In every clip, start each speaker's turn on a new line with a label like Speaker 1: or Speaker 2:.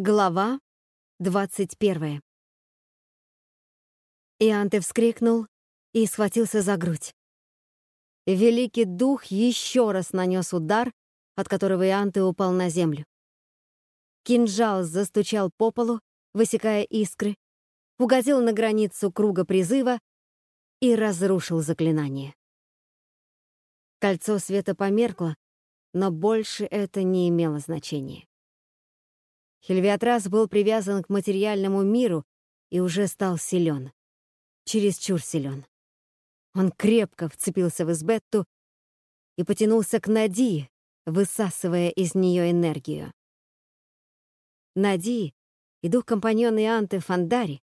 Speaker 1: Глава двадцать первая. Ианте вскрикнул и схватился за грудь. Великий дух еще раз нанес удар, от которого Ианте упал на землю. Кинжал застучал по полу, высекая искры, угодил на границу круга призыва и разрушил заклинание. Кольцо света померкло, но больше это не имело значения. Хельвиатрас был привязан к материальному миру и уже стал силен. Чересчур силен. Он крепко вцепился в Избетту и потянулся к Нади, высасывая из нее энергию. Нади и дух компаньона Ианты Фандари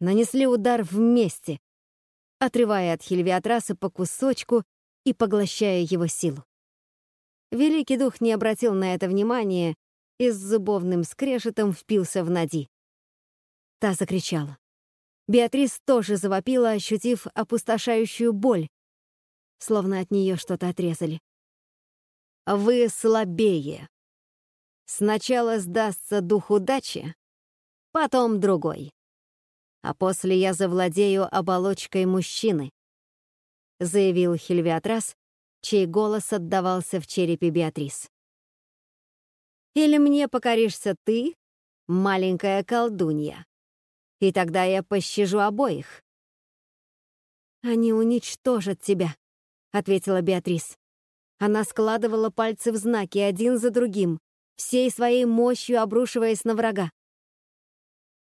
Speaker 1: нанесли удар вместе, отрывая от Хельвиатраса по кусочку и поглощая его силу. Великий дух не обратил на это внимания и с зубовным скрежетом впился в Нади. Та закричала. Беатрис тоже завопила, ощутив опустошающую боль, словно от нее что-то отрезали. «Вы слабее. Сначала сдастся дух удачи, потом другой. А после я завладею оболочкой мужчины», — заявил Хельвиатрас, чей голос отдавался в черепе Беатрис. Или мне покоришься ты, маленькая колдунья, и тогда я пощажу обоих». «Они уничтожат тебя», — ответила Беатрис. Она складывала пальцы в знаки один за другим, всей своей мощью обрушиваясь на врага.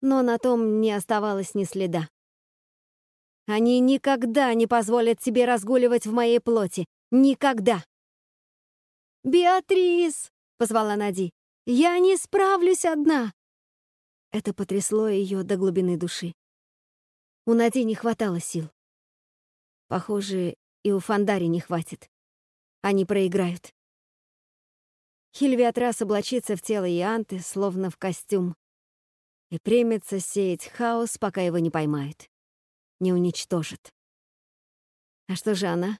Speaker 1: Но на том не оставалось ни следа. «Они никогда не позволят тебе разгуливать в моей плоти. Никогда!» «Беатрис!» — позвала Нади. «Я не справлюсь одна!» Это потрясло ее до глубины души. У Нади не хватало сил. Похоже, и у Фандари не хватит. Они проиграют. Хильвиатрас облачится в тело Ианты, словно в костюм, и примется сеять хаос, пока его не поймают. Не уничтожат. А что же она?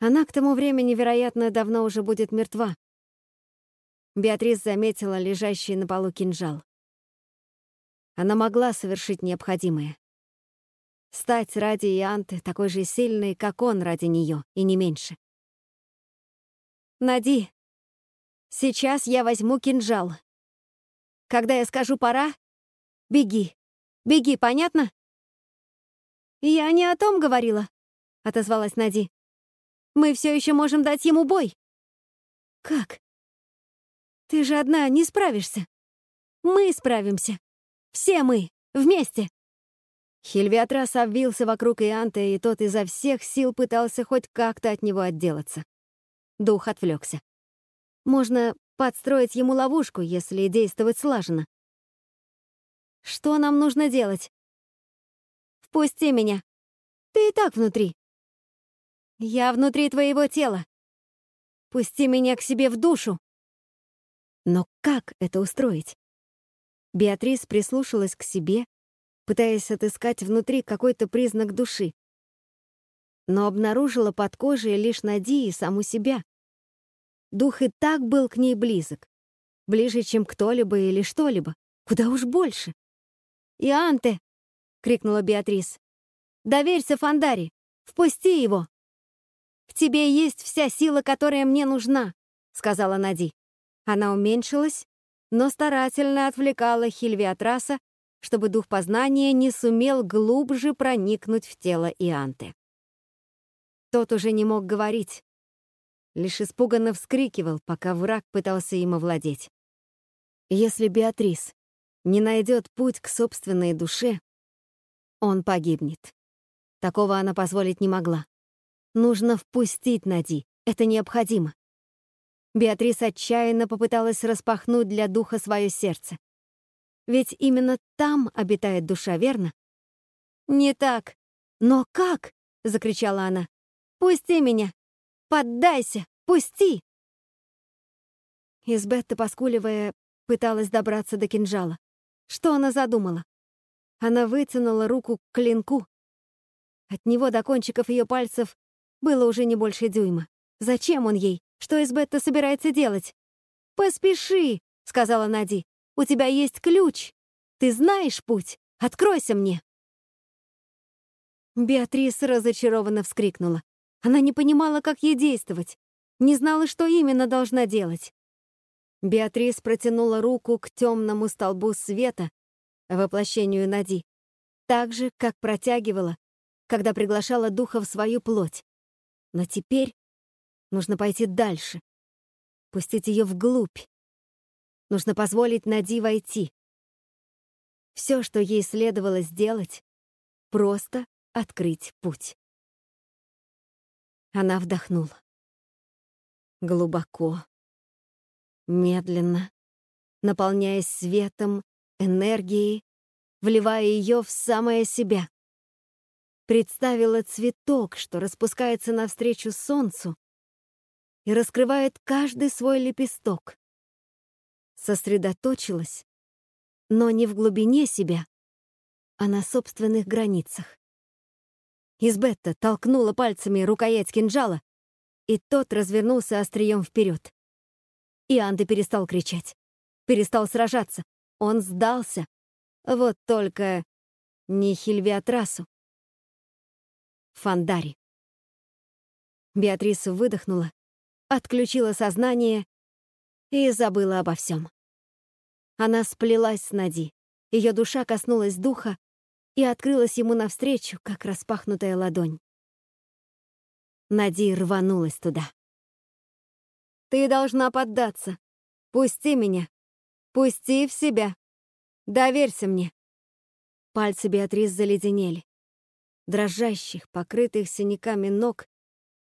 Speaker 1: Она к тому времени, вероятно, давно уже будет мертва. Беатрис заметила лежащий на полу кинжал. Она могла совершить необходимое. Стать ради Ианты такой же сильной, как он ради нее, и не меньше. «Нади, сейчас я возьму кинжал. Когда я скажу «пора», беги. Беги, понятно?» «Я не о том говорила», — отозвалась Нади. Мы все еще можем дать ему бой. Как? Ты же одна не справишься. Мы справимся. Все мы. Вместе. Хильвиатрас обвился вокруг Ианта, и тот изо всех сил пытался хоть как-то от него отделаться. Дух отвлекся. Можно подстроить ему ловушку, если действовать слаженно. Что нам нужно делать? Впусти меня. Ты и так внутри. Я внутри твоего тела. Пусти меня к себе в душу. Но как это устроить? Беатрис прислушалась к себе, пытаясь отыскать внутри какой-то признак души. Но обнаружила под кожей лишь Нади и саму себя. Дух и так был к ней близок. Ближе, чем кто-либо или что-либо. Куда уж больше. «Ианте!» — крикнула Беатрис. «Доверься Фандаре! Впусти его!» «В тебе есть вся сила, которая мне нужна», — сказала Нади. Она уменьшилась, но старательно отвлекала Хильвиатраса, чтобы дух познания не сумел глубже проникнуть в тело Ианты. Тот уже не мог говорить, лишь испуганно вскрикивал, пока враг пытался им овладеть. Если Беатрис не найдет путь к собственной душе, он погибнет. Такого она позволить не могла. Нужно впустить Нади. Это необходимо. Беатрис отчаянно попыталась распахнуть для духа свое сердце. Ведь именно там обитает душа, верно? «Не так. Но как?» — закричала она. «Пусти меня! Поддайся! Пусти!» Избетта, поскуливая, пыталась добраться до кинжала. Что она задумала? Она вытянула руку к клинку. От него до кончиков ее пальцев было уже не больше дюйма. Зачем он ей? Что Эсбетта собирается делать? «Поспеши!» — сказала Нади. У тебя есть ключ. Ты знаешь путь. Откройся мне!» Беатрис разочарованно вскрикнула. Она не понимала, как ей действовать, не знала, что именно должна делать. Беатрис протянула руку к темному столбу света, воплощению Нади, так же, как протягивала, когда приглашала духа в свою плоть. Но теперь нужно пойти дальше, пустить ее вглубь. Нужно позволить Нади войти. Все, что ей следовало сделать, просто открыть путь. Она вдохнула. Глубоко, медленно, наполняясь светом, энергией, вливая ее в самое себя. Представила цветок, что распускается навстречу солнцу и раскрывает каждый свой лепесток. Сосредоточилась, но не в глубине себя, а на собственных границах. Избетта толкнула пальцами рукоять кинжала, и тот развернулся острием вперед. И Анды перестал кричать, перестал сражаться. Он сдался. Вот только не Хильвиатрасу. Фандари. Беатриса выдохнула, отключила сознание и забыла обо всем. Она сплелась с Нади. Ее душа коснулась духа и открылась ему навстречу, как распахнутая ладонь. Нади рванулась туда. «Ты должна поддаться. Пусти меня. Пусти в себя. Доверься мне». Пальцы Беатрис заледенели. Дрожащих, покрытых синяками ног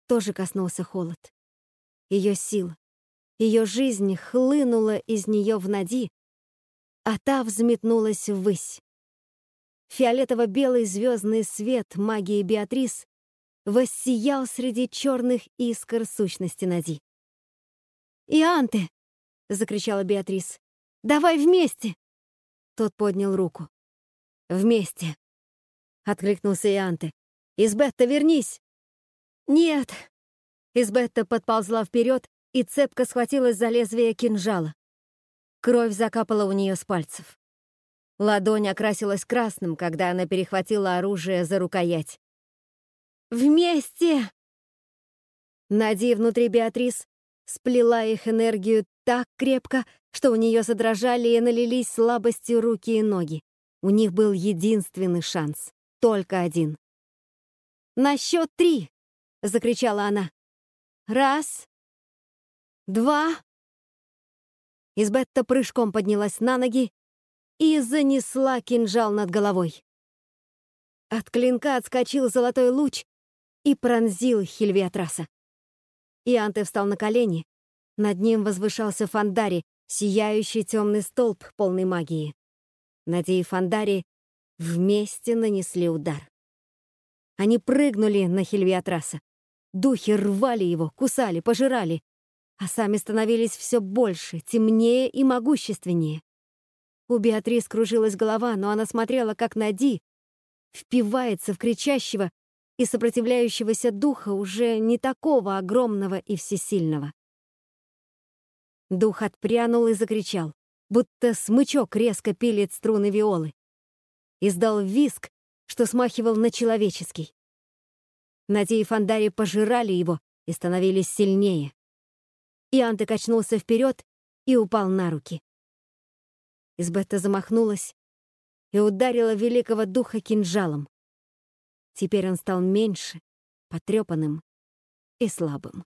Speaker 1: тоже коснулся холод. Ее сила, ее жизнь хлынула из нее в Нади, а та взметнулась ввысь. Фиолетово-белый звездный свет магии Беатрис воссиял среди черных искр сущности Нади. «Ианте!» — закричала Беатрис. «Давай вместе!» Тот поднял руку. «Вместе!» — откликнулся Ианте. «Избетта, вернись!» «Нет!» Избетта подползла вперед и цепко схватилась за лезвие кинжала. Кровь закапала у нее с пальцев. Ладонь окрасилась красным, когда она перехватила оружие за рукоять. «Вместе!» Нади внутри Беатрис сплела их энергию так крепко, что у нее задрожали и налились слабостью руки и ноги. У них был единственный шанс. Только один. «На счет три!» — закричала она. «Раз, два...» Избетта прыжком поднялась на ноги и занесла кинжал над головой. От клинка отскочил золотой луч и пронзил Хильвиатраса. Ианте встал на колени. Над ним возвышался Фандари, сияющий темный столб полной магии. Нади и Фандари вместе нанесли удар. Они прыгнули на Хильвиатраса. Духи рвали его, кусали, пожирали, а сами становились все больше, темнее и могущественнее. У Беатрис кружилась голова, но она смотрела, как Нади впивается в кричащего и сопротивляющегося духа уже не такого огромного и всесильного. Дух отпрянул и закричал, будто смычок резко пилит струны виолы. Издал виск, что смахивал на человеческий. Нади и Фандари пожирали его и становились сильнее. Ианте качнулся вперед и упал на руки. Избетта замахнулась и ударила великого духа кинжалом. Теперь он стал меньше, потрепанным и слабым.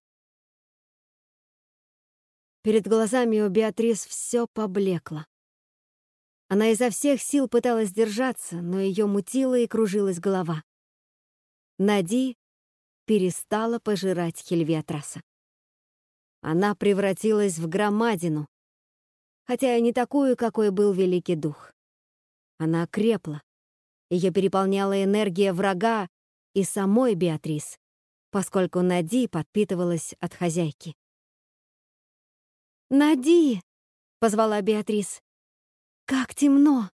Speaker 1: Перед глазами у Беатрис все поблекло. Она изо всех сил пыталась держаться, но ее мутила и кружилась голова. Нади перестала пожирать Хельвиатраса. Она превратилась в громадину, хотя и не такую, какой был Великий Дух. Она крепла. Ее переполняла энергия врага и самой Беатрис, поскольку Нади подпитывалась от хозяйки. «Нади!» — позвала Беатрис. «Как темно!»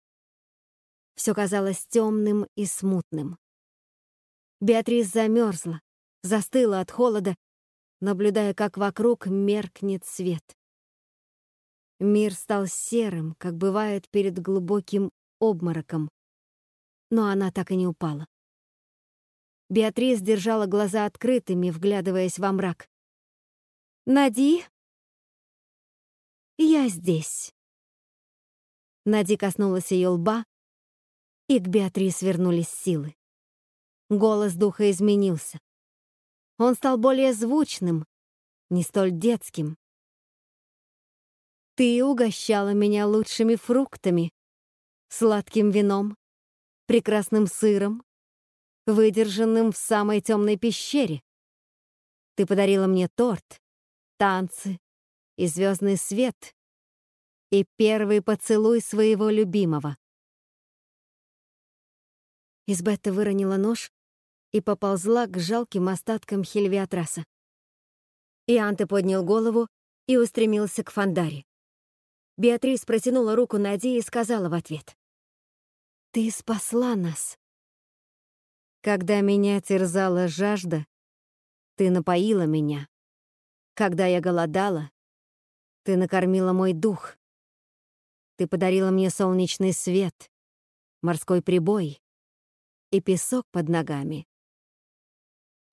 Speaker 1: Все казалось темным и смутным. Беатрис замерзла, застыла от холода наблюдая, как вокруг меркнет свет. Мир стал серым, как бывает перед глубоким обмороком. Но она так и не упала. Беатрис держала глаза открытыми, вглядываясь во мрак. «Нади?» «Я здесь». Нади коснулась ее лба, и к Беатрис вернулись силы. Голос духа изменился. Он стал более звучным, не столь детским. Ты угощала меня лучшими фруктами, сладким вином, прекрасным сыром, выдержанным в самой темной пещере. Ты подарила мне торт, танцы и звездный свет и первый поцелуй своего любимого. Избетта выронила нож и поползла к жалким остаткам Хельвиатраса. Ианте поднял голову и устремился к Фандаре. Беатрис протянула руку Нади и сказала в ответ. «Ты спасла нас». Когда меня терзала жажда, ты напоила меня. Когда я голодала, ты накормила мой дух. Ты подарила мне солнечный свет, морской прибой и песок под ногами.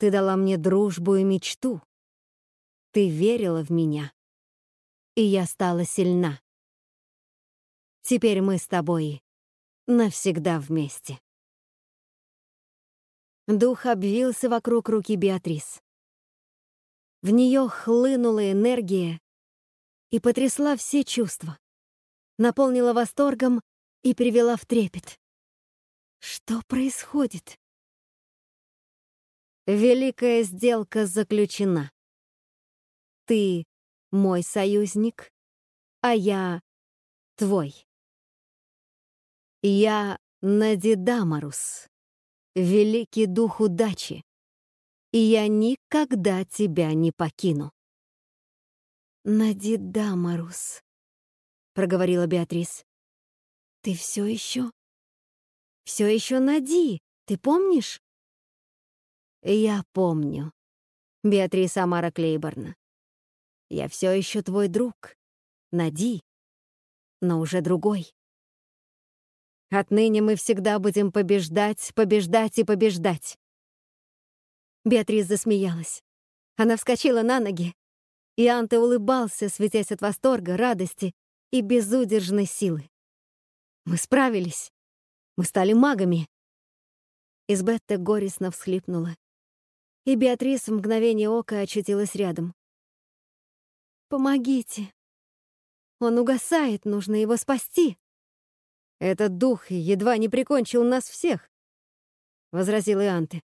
Speaker 1: Ты дала мне дружбу и мечту. Ты верила в меня, и я стала сильна. Теперь мы с тобой навсегда вместе. Дух обвился вокруг руки Беатрис. В нее хлынула энергия и потрясла все чувства, наполнила восторгом и привела в трепет. Что происходит? Великая сделка заключена. Ты мой союзник, а я твой. Я Надидамарус, великий дух удачи, и я никогда тебя не покину. Надидамарус, проговорила Беатрис. Ты все еще? Все еще Нади, ты помнишь? Я помню. Беатрис Амара Клейборна. Я все еще твой друг. Нади, но уже другой. Отныне мы всегда будем побеждать, побеждать и побеждать. Беатрис засмеялась. Она вскочила на ноги, и Анте улыбался, светясь от восторга, радости и безудержной силы. Мы справились. Мы стали магами. Избетта горестно всхлипнула. И Беатрис в мгновение ока очутилась рядом. «Помогите! Он угасает, нужно его спасти!» «Этот дух едва не прикончил нас всех», — возразил Ианте.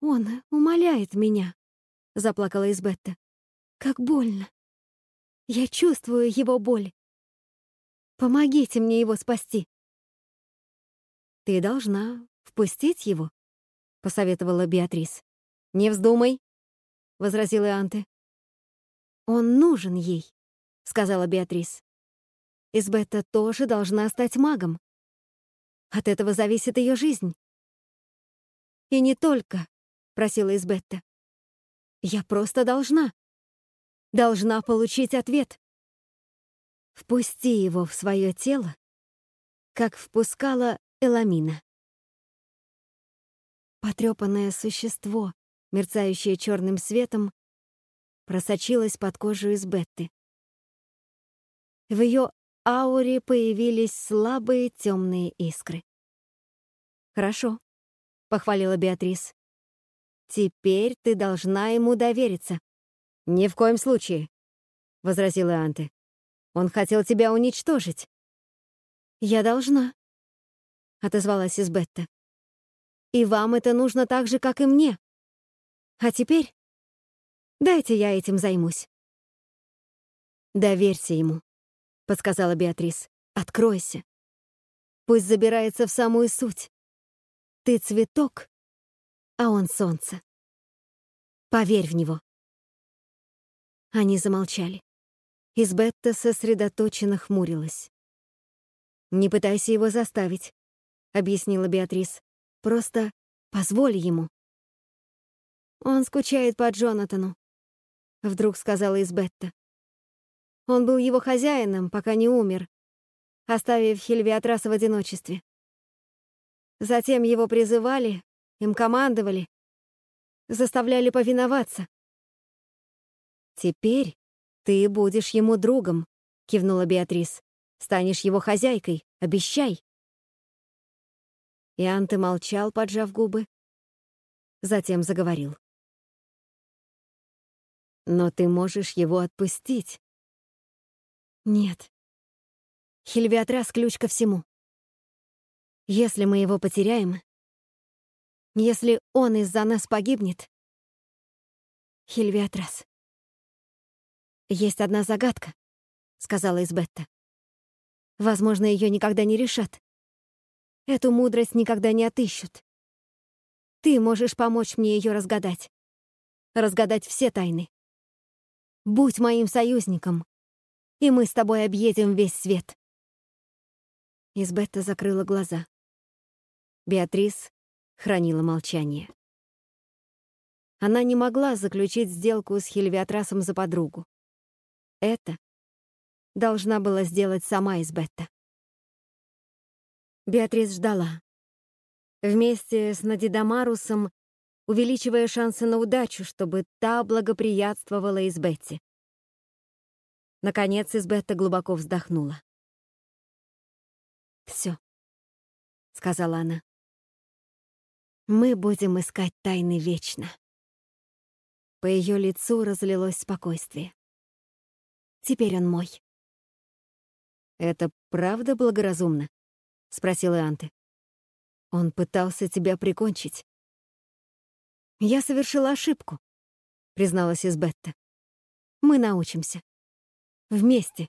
Speaker 1: «Он умоляет меня», — заплакала Избетта. «Как больно. Я чувствую его боль. Помогите мне его спасти». «Ты должна впустить его», — посоветовала Беатрис. «Не вздумай», — возразил Ианте. «Он нужен ей», — сказала Беатрис. Избетта тоже должна стать магом. От этого зависит ее жизнь. И не только, просила Избетта. Я просто должна. Должна получить ответ. Впусти его в свое тело, как впускала Эламина. Потрепанное существо, мерцающее черным светом, просочилось под кожу Избетты. В ее ауре появились слабые темные искры. «Хорошо», — похвалила Беатрис. «Теперь ты должна ему довериться». «Ни в коем случае», — возразила Анте. «Он хотел тебя уничтожить». «Я должна», — отозвалась Избетта. «И вам это нужно так же, как и мне. А теперь дайте я этим займусь». «Доверься ему», — подсказала Беатрис. «Откройся. Пусть забирается в самую суть. Ты цветок, а он солнце. Поверь в него». Они замолчали. Избетта сосредоточенно хмурилась. «Не пытайся его заставить», — объяснила Беатрис. «Просто позволь ему». «Он скучает по Джонатану», — вдруг сказала Избетта. Он был его хозяином, пока не умер, оставив Хельвиатраса в одиночестве. Затем его призывали, им командовали, заставляли повиноваться. «Теперь ты будешь ему другом», — кивнула Беатрис. «Станешь его хозяйкой, обещай». И Анте молчал, поджав губы. Затем заговорил. «Но ты можешь его отпустить». «Нет. Хельвиатрас — ключ ко всему. Если мы его потеряем, если он из-за нас погибнет, Хельвиатрас. Есть одна загадка, сказала Избетта. Возможно, ее никогда не решат. Эту мудрость никогда не отыщут. Ты можешь помочь мне ее разгадать. Разгадать все тайны. Будь моим союзником, и мы с тобой объедем весь свет. Избетта закрыла глаза. Беатрис хранила молчание. Она не могла заключить сделку с Хельвиатрасом за подругу. Это должна была сделать сама Избетта. Беатрис ждала. Вместе с Надидамарусом, увеличивая шансы на удачу, чтобы та благоприятствовала Избетте. Наконец Избетта глубоко вздохнула. «Все», — сказала она. Мы будем искать тайны вечно. По ее лицу разлилось спокойствие. Теперь он мой. «Это правда благоразумно?» — спросил Ианте. «Он пытался тебя прикончить». «Я совершила ошибку», — призналась Избетта. «Мы научимся. Вместе.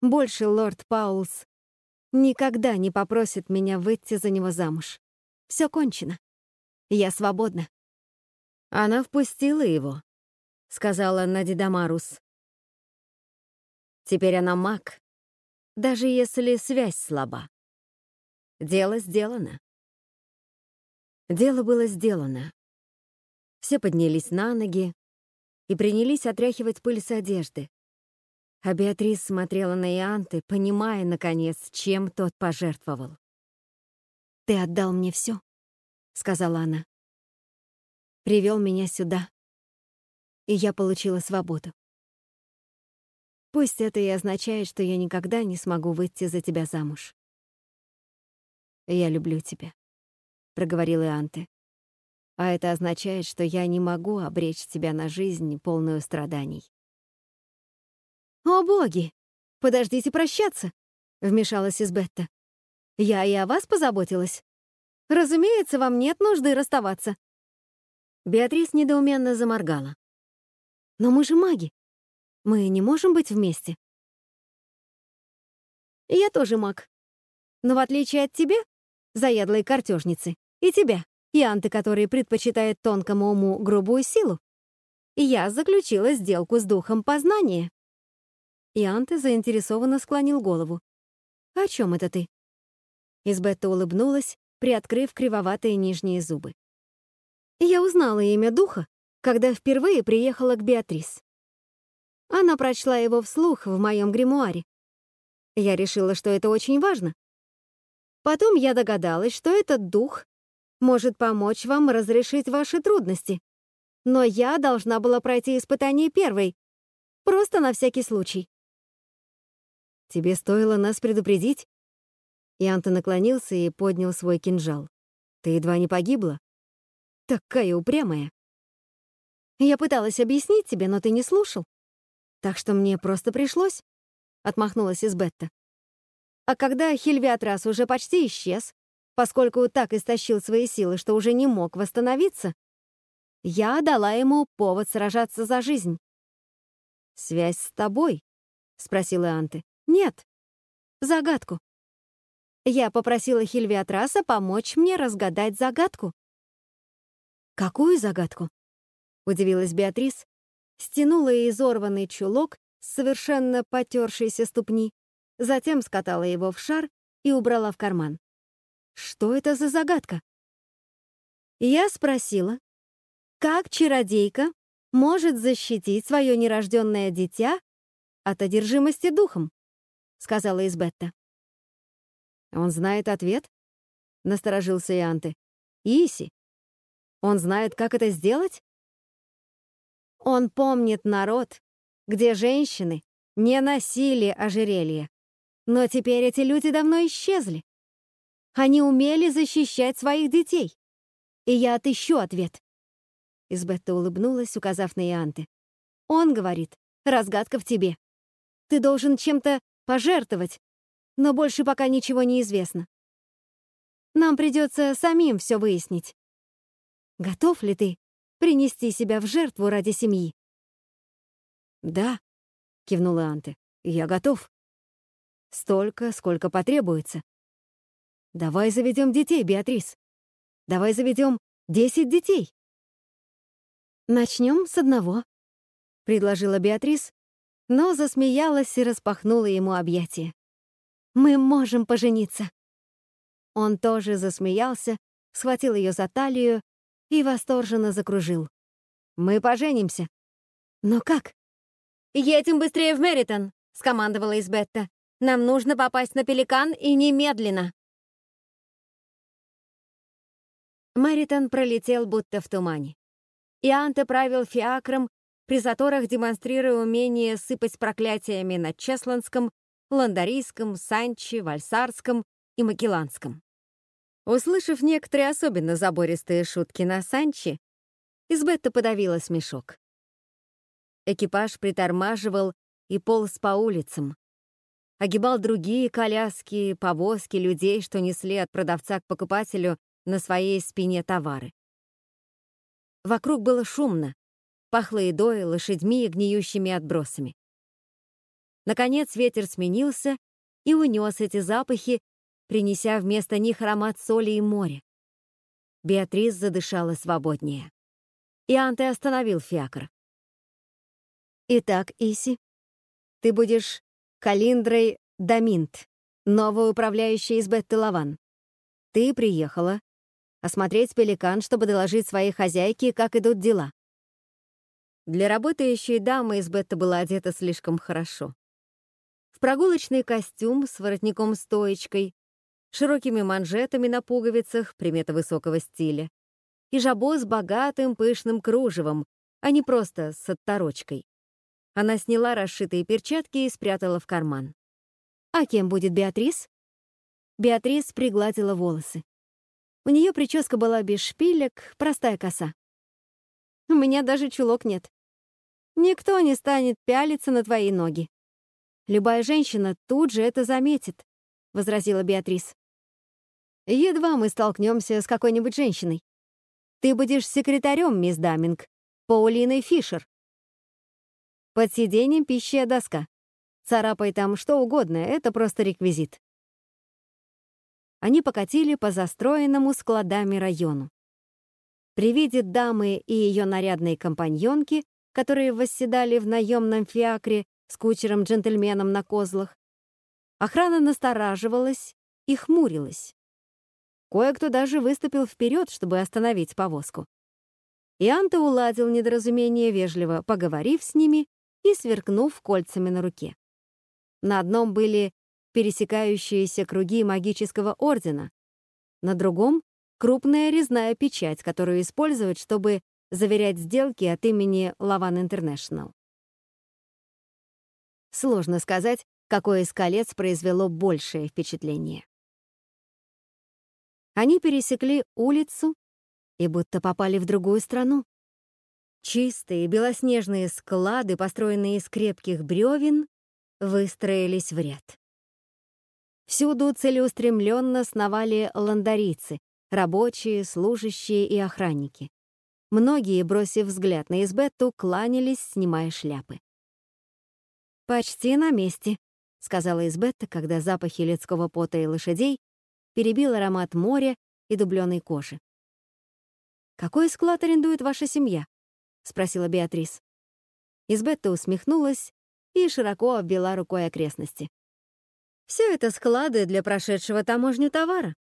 Speaker 1: Больше лорд Паулс никогда не попросит меня выйти за него замуж. Все кончено. Я свободна. Она впустила его, сказала Надидамарус. Теперь она маг, даже если связь слаба. Дело сделано. Дело было сделано. Все поднялись на ноги и принялись отряхивать пыль с одежды. А Беатрис смотрела на Ианты, понимая, наконец, чем тот пожертвовал. «Ты отдал мне все, сказала она. «Привел меня сюда, и я получила свободу. Пусть это и означает, что я никогда не смогу выйти за тебя замуж. «Я люблю тебя», — проговорил Ианте. «А это означает, что я не могу обречь тебя на жизнь, полную страданий». «О, боги! Подождите прощаться!» — вмешалась Избетта. Я и о вас позаботилась. Разумеется, вам нет нужды расставаться. Беатрис недоуменно заморгала. Но мы же маги. Мы не можем быть вместе. Я тоже маг. Но в отличие от тебя, заядлой картежницы, и тебя, и Анты, который предпочитает тонкому уму грубую силу, я заключила сделку с духом познания. И Анте заинтересованно склонил голову. «О чем это ты?» Избетта улыбнулась, приоткрыв кривоватые нижние зубы. Я узнала имя духа, когда впервые приехала к Беатрис. Она прочла его вслух в моем гримуаре. Я решила, что это очень важно. Потом я догадалась, что этот дух может помочь вам разрешить ваши трудности. Но я должна была пройти испытание первой, просто на всякий случай. Тебе стоило нас предупредить? Янта наклонился и поднял свой кинжал. «Ты едва не погибла?» «Такая упрямая!» «Я пыталась объяснить тебе, но ты не слушал. Так что мне просто пришлось», — отмахнулась Избетта. А когда Хильвиатрас уже почти исчез, поскольку так истощил свои силы, что уже не мог восстановиться, я дала ему повод сражаться за жизнь. «Связь с тобой?» — спросила Анты. «Нет. Загадку. Я попросила Хильвиатраса помочь мне разгадать загадку. «Какую загадку?» — удивилась Беатрис, стянула изорванный чулок с совершенно потершейся ступни, затем скатала его в шар и убрала в карман. «Что это за загадка?» Я спросила, как чародейка может защитить свое нерожденное дитя от одержимости духом, сказала Избетта.
Speaker 2: Он знает ответ? Насторожился Ианте. Иси. Он знает, как это сделать?
Speaker 1: Он помнит народ, где женщины не носили ожерелье. Но теперь эти люди давно исчезли. Они умели защищать своих детей. И я отыщу ответ. Избетта улыбнулась, указав на Ианте. Он говорит, разгадка в тебе. Ты должен чем-то пожертвовать, но больше пока ничего не известно. Нам придется самим все выяснить. Готов ли ты принести себя в жертву ради семьи?
Speaker 2: Да, кивнула Анте. Я готов. Столько, сколько потребуется. Давай заведем детей, Беатрис. Давай заведем десять детей.
Speaker 1: Начнем с одного, предложила Беатрис, но засмеялась и распахнула ему объятия. Мы можем пожениться. Он тоже засмеялся, схватил ее за талию и восторженно закружил. Мы поженимся. Но как? Едем быстрее в Меритон, скомандовала Избетта. Нам нужно попасть на Пеликан и немедленно. Мэритон пролетел будто в тумане. Ианте правил фиакром, при заторах демонстрируя умение сыпать проклятиями на Чесландском, Ландарийском, Санче, Вальсарском и Макелланском. Услышав некоторые особенно забористые шутки на Санче, Избетта подавила смешок. Экипаж притормаживал и полз по улицам. Огибал другие коляски, повозки людей, что несли от продавца к покупателю на своей спине товары. Вокруг было шумно, пахло едой, лошадьми и гниющими отбросами. Наконец ветер сменился и унес эти запахи, принеся вместо них аромат соли и моря. Беатрис задышала свободнее. И Анте остановил фиакр. «Итак, Иси, ты будешь Калиндрой Даминт, новой управляющей из Бетты-Лаван. Ты приехала, осмотреть пеликан, чтобы доложить своей хозяйке, как идут дела. Для работающей дамы из Бетта была одета слишком хорошо. В прогулочный костюм с воротником-стоечкой, широкими манжетами на пуговицах, примета высокого стиля, и жабо с богатым пышным кружевом, а не просто с отторочкой. Она сняла расшитые перчатки и спрятала в карман. «А кем будет Беатрис?» Беатрис пригладила волосы. У нее прическа была без шпилек, простая коса. У меня даже чулок нет. Никто не станет пялиться на твои ноги. Любая женщина тут же это заметит, — возразила Беатрис. Едва мы столкнемся с какой-нибудь женщиной. Ты будешь секретарем, мисс Даминг, Паулиной Фишер. Под сиденьем пищая доска. Царапай там что угодно, это просто реквизит они покатили по застроенному складами району. При виде дамы и ее нарядной компаньонки, которые восседали в наемном фиакре с кучером-джентльменом на козлах, охрана настораживалась и хмурилась. Кое-кто даже выступил вперед, чтобы остановить повозку. И Анта уладил недоразумение, вежливо поговорив с ними и сверкнув кольцами на руке. На одном были пересекающиеся круги магического ордена. На другом — крупная резная печать, которую используют, чтобы заверять сделки от имени Лаван Интернешнл. Сложно сказать, какое из колец произвело большее впечатление. Они пересекли улицу и будто попали в другую страну. Чистые белоснежные склады, построенные из крепких бревен, выстроились в ряд. Всюду целеустремленно сновали ландарицы, рабочие, служащие и охранники. Многие, бросив взгляд на Избетту, кланялись, снимая шляпы. «Почти на месте», — сказала Избетта, когда запахи людского пота и лошадей перебил аромат моря и дубленой кожи. «Какой склад арендует ваша семья?» — спросила Беатрис. Избетта усмехнулась и широко обвела рукой окрестности. Все это склады для прошедшего таможню товара.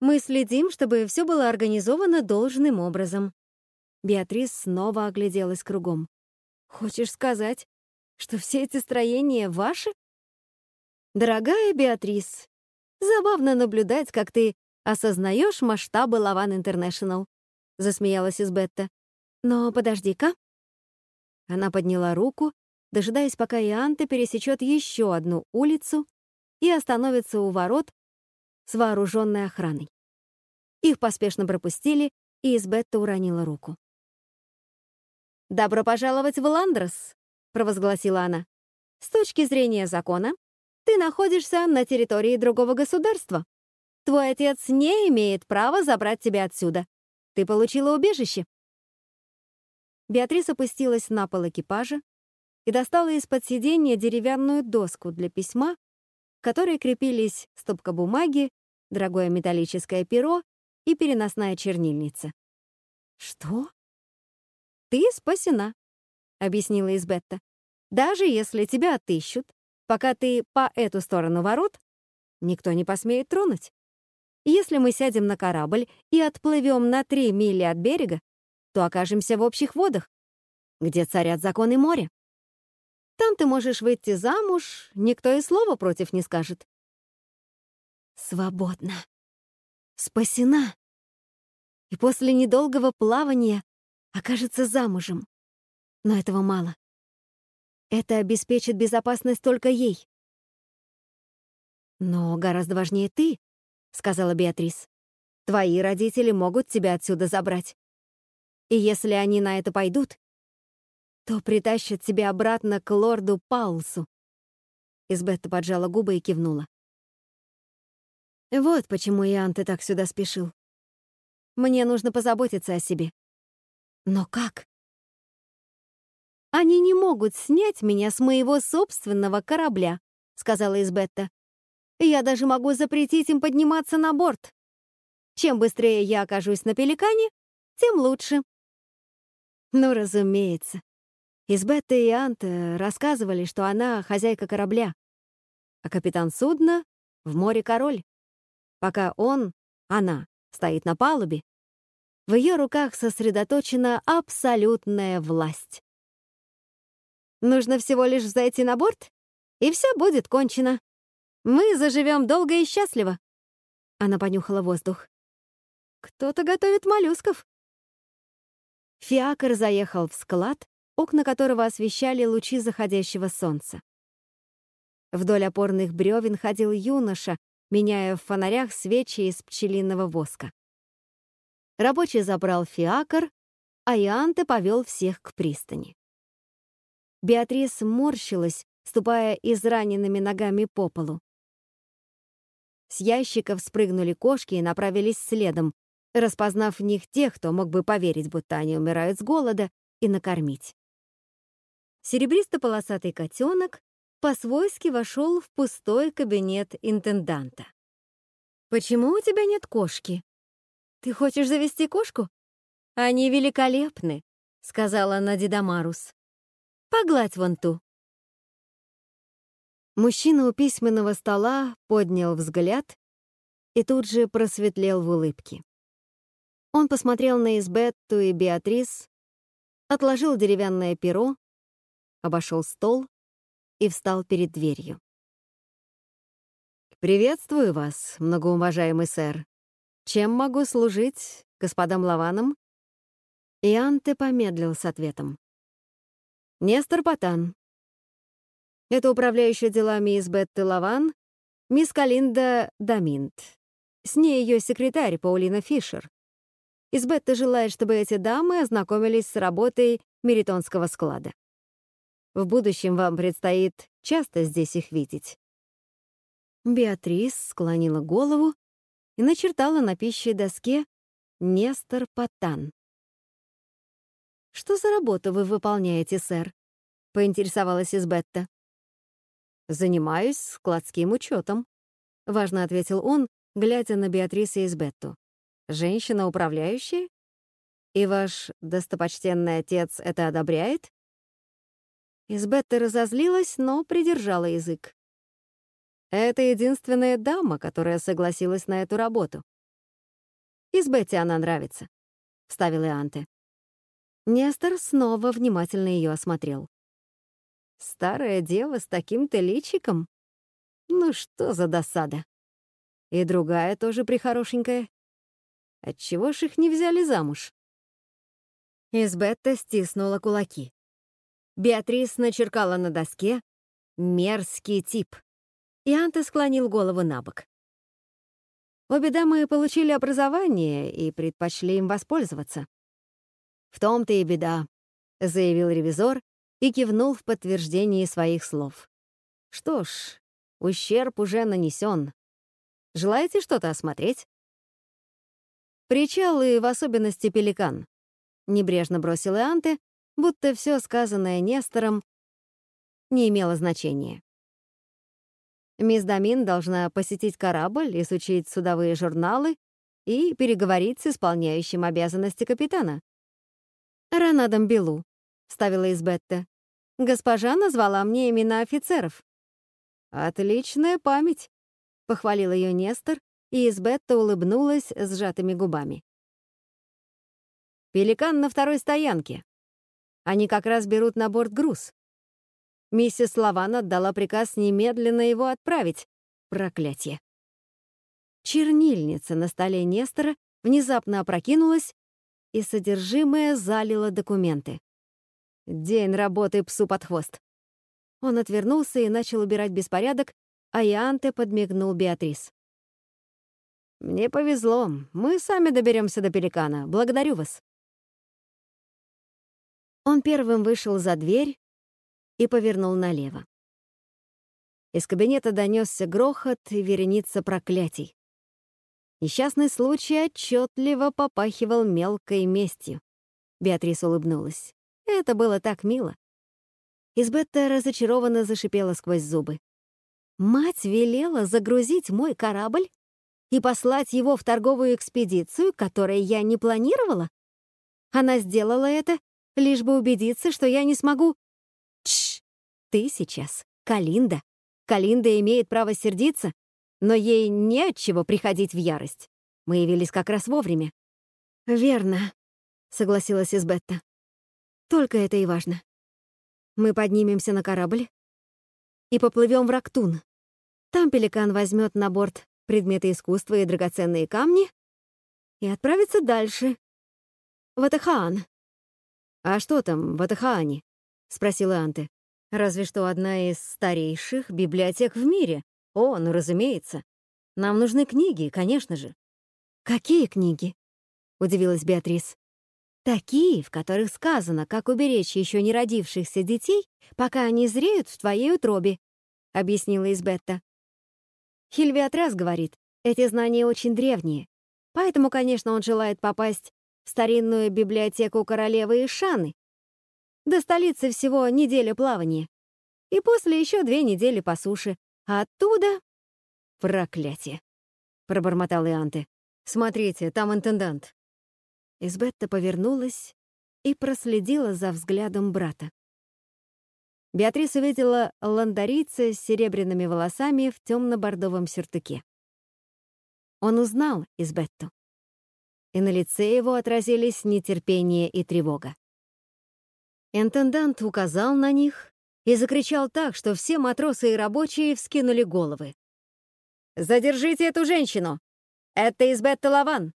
Speaker 1: Мы следим, чтобы все было организовано должным образом. Беатрис снова огляделась кругом. Хочешь сказать, что все эти строения ваши? Дорогая Беатрис, забавно наблюдать, как ты осознаешь масштабы Лаван Интернешнл, засмеялась Избетта. Но подожди-ка. Она подняла руку, дожидаясь, пока Ианте пересечет еще одну улицу и остановится у ворот с вооруженной охраной. Их поспешно пропустили, и Избетта уронила руку. «Добро пожаловать в Ландрос», — провозгласила она. «С точки зрения закона, ты находишься на территории другого государства. Твой отец не имеет права забрать тебя отсюда. Ты получила убежище». Беатрис опустилась на пол экипажа и достала из-под сиденья деревянную доску для письма, к которой крепились стопка бумаги, дорогое металлическое перо и переносная чернильница. «Что?» «Ты спасена», — объяснила Избетта. «Даже если тебя отыщут, пока ты по эту сторону ворот, никто не посмеет тронуть. Если мы сядем на корабль и отплывем на три мили от берега, то окажемся в общих водах, где царят законы моря. Там ты можешь выйти замуж, никто и слова против не скажет. Свободна. Спасена. И после недолгого плавания окажется замужем. Но этого мало. Это обеспечит безопасность только ей. «Но гораздо важнее ты», — сказала Беатрис. «Твои родители могут тебя отсюда забрать. И если они на это пойдут, то притащат тебя обратно к лорду Паулсу». Избетта поджала губы и кивнула. «Вот почему Иоанн ты так сюда спешил. Мне нужно позаботиться о себе. Но как? «Они не могут снять меня с моего собственного корабля», — сказала Избетта. «Я даже могу запретить им подниматься на борт. Чем быстрее я окажусь на Пеликане, тем лучше». Ну, разумеется. Избетта и Анта рассказывали, что она хозяйка корабля, а капитан судна — в море король. Пока он, она, стоит на палубе, в ее руках сосредоточена абсолютная власть. Нужно всего лишь зайти на борт, и все будет кончено. Мы заживем долго и счастливо. Она понюхала воздух. Кто-то готовит моллюсков. Фиакр заехал в склад, окна которого освещали лучи заходящего солнца. Вдоль опорных бревен ходил юноша, меняя в фонарях свечи из пчелиного воска. Рабочий забрал фиакр, а Ианте повел всех к пристани. Беатрис морщилась, ступая израненными ногами по полу. С ящиков спрыгнули кошки и направились следом, распознав в них тех, кто мог бы поверить, будто они умирают с голода, и накормить. Серебристо-полосатый котенок по-свойски вошел в пустой кабинет интенданта. «Почему у тебя нет кошки?» «Ты хочешь завести кошку?» «Они великолепны», — сказала Надида Марус. «Погладь вон ту». Мужчина у письменного стола поднял взгляд и тут же просветлел в улыбке. Он посмотрел на Избетту и Беатрис, отложил деревянное перо, обошел стол и встал перед дверью. «Приветствую вас, многоуважаемый сэр», чем могу служить господам Лаванам?» И Анте помедлил с ответом. «Нестор Потан. Это управляющая делами из Бетты Лаван, мисс Калинда Даминт. С ней ее секретарь Паулина Фишер. Избетта желает, чтобы эти дамы ознакомились с работой Меритонского склада. В будущем вам предстоит часто здесь их видеть». Беатрис склонила голову и начертала на пищей доске «Нестор Потан». «Что за работу вы выполняете, сэр?» — поинтересовалась Избетта. «Занимаюсь складским учетом», — важно ответил он, глядя на Беатрис и Избетту. «Женщина управляющая? И ваш достопочтенный отец это одобряет?» Избетта разозлилась, но придержала язык. Это единственная дама, которая согласилась на эту работу. Из Бетти она нравится», — вставил Ианте. Нестор снова внимательно ее осмотрел.
Speaker 2: Старая дева с таким-то личиком? Ну что за досада? И другая тоже прихорошенькая. Отчего ж их не взяли замуж? Избетта стиснула кулаки. Беатрис начеркала на доске «мерзкий тип», и Анте склонил голову на бок. Обе дамы получили образование и предпочли им воспользоваться. «В том-то и беда», — заявил ревизор и кивнул в подтверждении своих слов. «Что ж, ущерб уже нанесен. Желаете что-то осмотреть?» «Причал и в особенности пеликан», — небрежно бросил Ианте, будто все сказанное Нестором не имело значения. Мисс Дамин должна посетить корабль, изучить судовые журналы и переговорить с исполняющим обязанности капитана. «Ранадом Белу», — ставила Избетта. «Госпожа назвала мне имена офицеров». «Отличная память», — похвалил ее Нестор, и Избетта улыбнулась сжатыми губами. «Пеликан на второй стоянке. Они как раз берут на борт груз. Миссис Лаван отдала приказ немедленно его отправить. Проклятие. Чернильница на столе Нестора внезапно опрокинулась, и содержимое залило документы. День работы псу под хвост. Он отвернулся и начал убирать беспорядок, а Ианте подмигнул Беатрис. «Мне повезло. Мы сами доберемся до Пеликана. Благодарю вас». Он первым вышел за дверь, и повернул налево. Из кабинета донесся грохот и вереница проклятий. Несчастный случай отчетливо попахивал мелкой местью. Беатрис улыбнулась. Это было так мило. Избетта разочарованно зашипела сквозь зубы. «Мать велела загрузить мой корабль и послать его в торговую экспедицию, которой я не планировала? Она сделала это, лишь бы убедиться, что я не смогу Тш! Ты сейчас Калинда. Калинда имеет право сердиться, но ей не от чего приходить в ярость. Мы явились как раз вовремя. «Верно», — согласилась Избетта. «Только это и важно. Мы поднимемся на корабль и поплывем в Рактун. Там пеликан возьмет на борт предметы искусства и драгоценные камни и отправится дальше, в Атахаан. А что там в Атахаане? — спросила Анте. «Разве что одна из старейших библиотек в мире. О, ну разумеется. Нам нужны книги, конечно же». «Какие книги?» — удивилась Беатрис. «Такие, в которых сказано, как уберечь еще не родившихся детей, пока они зреют в твоей утробе», — объяснила Избетта. Хильвиатрас говорит, эти знания очень древние, поэтому, конечно, он желает попасть в старинную библиотеку королевы Ишаны, до столицы всего неделя плавания. И после еще две недели по суше. А оттуда... Проклятие! Пробормотал Ианте. Смотрите, там интендант. Избетта повернулась и проследила за взглядом брата. Беатрис увидела ландарийца с серебряными волосами в темно-бордовом сюртуке. Он узнал Избетту. И на лице его отразились нетерпение и тревога. Интендант указал на них и закричал так, что все матросы и рабочие вскинули головы. «Задержите эту женщину! Это Избетта Лаван!